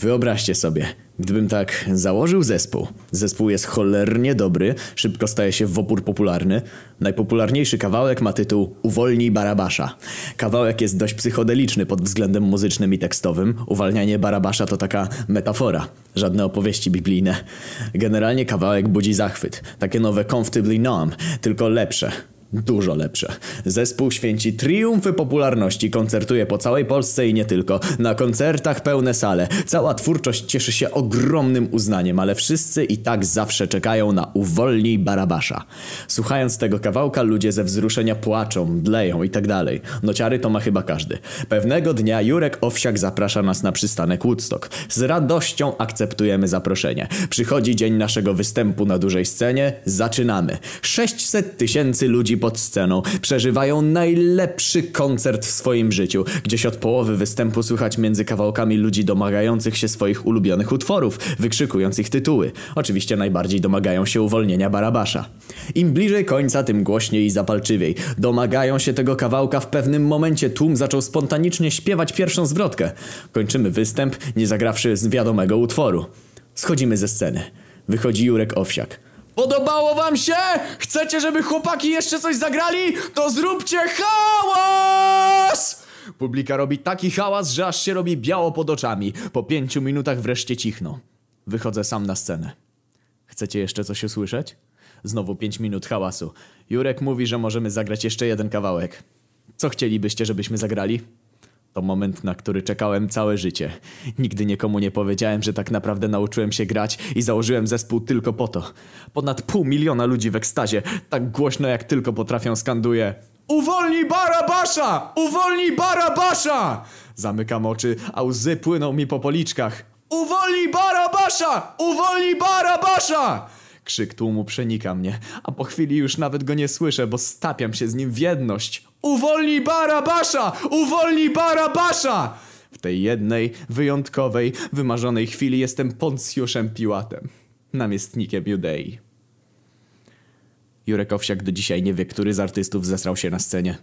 Wyobraźcie sobie, gdybym tak założył zespół. Zespół jest cholernie dobry, szybko staje się w opór popularny. Najpopularniejszy kawałek ma tytuł Uwolnij Barabasza. Kawałek jest dość psychodeliczny pod względem muzycznym i tekstowym. Uwalnianie Barabasza to taka metafora, żadne opowieści biblijne. Generalnie kawałek budzi zachwyt. Takie nowe Comfortably Numb, tylko lepsze. Dużo lepsze. Zespół święci triumfy popularności, koncertuje po całej Polsce i nie tylko. Na koncertach pełne sale. Cała twórczość cieszy się ogromnym uznaniem, ale wszyscy i tak zawsze czekają na uwolnij Barabasza. Słuchając tego kawałka ludzie ze wzruszenia płaczą, mdleją i tak dalej. Nociary to ma chyba każdy. Pewnego dnia Jurek Owsiak zaprasza nas na przystanek Woodstock. Z radością akceptujemy zaproszenie. Przychodzi dzień naszego występu na dużej scenie. Zaczynamy. 600 tysięcy ludzi pod sceną. Przeżywają najlepszy koncert w swoim życiu. Gdzieś od połowy występu słychać między kawałkami ludzi domagających się swoich ulubionych utworów, wykrzykując ich tytuły. Oczywiście najbardziej domagają się uwolnienia Barabasza. Im bliżej końca, tym głośniej i zapalczywiej. Domagają się tego kawałka w pewnym momencie. Tłum zaczął spontanicznie śpiewać pierwszą zwrotkę. Kończymy występ, nie zagrawszy z wiadomego utworu. Schodzimy ze sceny. Wychodzi Jurek Owsiak. Podobało wam się? Chcecie, żeby chłopaki jeszcze coś zagrali? To zróbcie hałas! Publika robi taki hałas, że aż się robi biało pod oczami. Po pięciu minutach wreszcie cichną. Wychodzę sam na scenę. Chcecie jeszcze coś usłyszeć? Znowu pięć minut hałasu. Jurek mówi, że możemy zagrać jeszcze jeden kawałek. Co chcielibyście, żebyśmy zagrali? To moment, na który czekałem całe życie. Nigdy nikomu nie powiedziałem, że tak naprawdę nauczyłem się grać i założyłem zespół tylko po to. Ponad pół miliona ludzi w ekstazie, tak głośno jak tylko potrafią skanduje Uwolnij Barabasza! Uwolnij Barabasza! Zamykam oczy, a łzy płyną mi po policzkach. Uwolnij Barabasza! Uwolnij Barabasza! Krzyk tłumu przenika mnie, a po chwili już nawet go nie słyszę, bo stapiam się z nim w jedność. Uwolnij Barabasza! Uwolnij Barabasza! W tej jednej, wyjątkowej, wymarzonej chwili jestem Poncjuszem Piłatem, namiestnikiem Judei. Jurek Owsiak do dzisiaj nie wie, który z artystów zesrał się na scenie.